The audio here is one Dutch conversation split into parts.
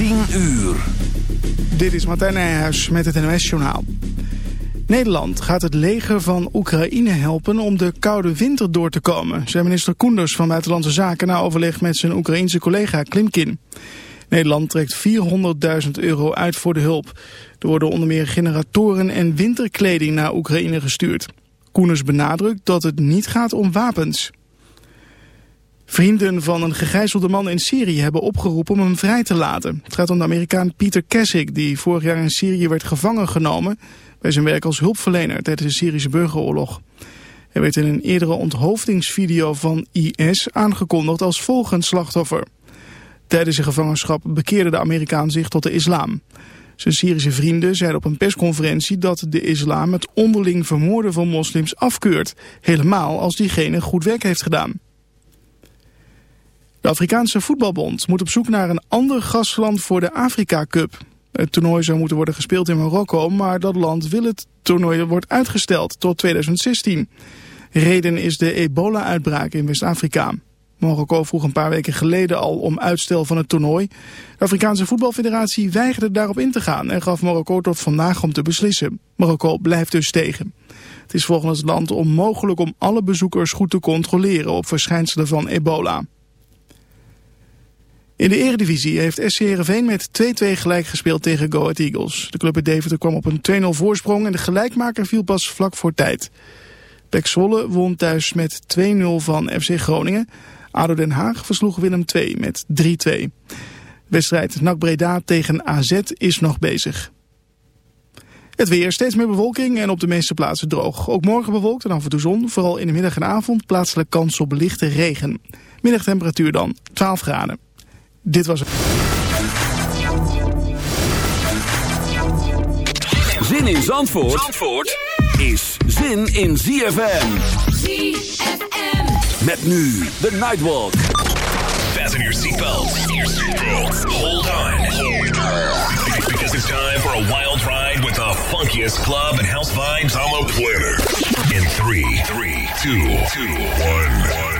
10 uur. Dit is Martijn Nijhuis met het NOS-journaal. Nederland gaat het leger van Oekraïne helpen om de koude winter door te komen, zei minister Koenders van Buitenlandse Zaken na overleg met zijn Oekraïense collega Klimkin. Nederland trekt 400.000 euro uit voor de hulp. Er worden onder meer generatoren en winterkleding naar Oekraïne gestuurd. Koenders benadrukt dat het niet gaat om wapens. Vrienden van een gegijzelde man in Syrië hebben opgeroepen om hem vrij te laten. Het gaat om de Amerikaan Peter Kessig, die vorig jaar in Syrië werd gevangen genomen bij zijn werk als hulpverlener tijdens de Syrische burgeroorlog. Hij werd in een eerdere onthoofdingsvideo van IS aangekondigd als volgend slachtoffer. Tijdens zijn gevangenschap bekeerde de Amerikaan zich tot de islam. Zijn Syrische vrienden zeiden op een persconferentie dat de islam het onderling vermoorden van moslims afkeurt. Helemaal als diegene goed werk heeft gedaan. De Afrikaanse voetbalbond moet op zoek naar een ander gastland voor de Afrika Cup. Het toernooi zou moeten worden gespeeld in Marokko, maar dat land wil het toernooi wordt uitgesteld tot 2016. Reden is de ebola-uitbraak in West-Afrika. Marokko vroeg een paar weken geleden al om uitstel van het toernooi. De Afrikaanse voetbalfederatie weigerde daarop in te gaan en gaf Marokko tot vandaag om te beslissen. Marokko blijft dus tegen. Het is volgens het land onmogelijk om alle bezoekers goed te controleren op verschijnselen van ebola. In de eredivisie heeft SC Heerenveen met 2-2 gelijk gespeeld tegen Go Ahead Eagles. De club uit Deventer kwam op een 2-0 voorsprong en de gelijkmaker viel pas vlak voor tijd. Pek Zwolle won thuis met 2-0 van FC Groningen. ADO Den Haag versloeg Willem II met 3-2. Wedstrijd NAC Breda tegen AZ is nog bezig. Het weer, steeds meer bewolking en op de meeste plaatsen droog. Ook morgen bewolkt en af en toe zon, vooral in de middag en avond plaatselijk kans op lichte regen. Middagtemperatuur dan 12 graden. Dit was het. Zin in Zandvoort, Zandvoort is zin in ZFM. ZFM. Met nu de Nightwalk. Fasten your seatbelts. Hold on. Because it's time for a wild ride with the funkiest club and house vibes on the planet. In three, three, two, two, one, one.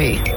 Rowe.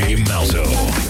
DJ Malzo.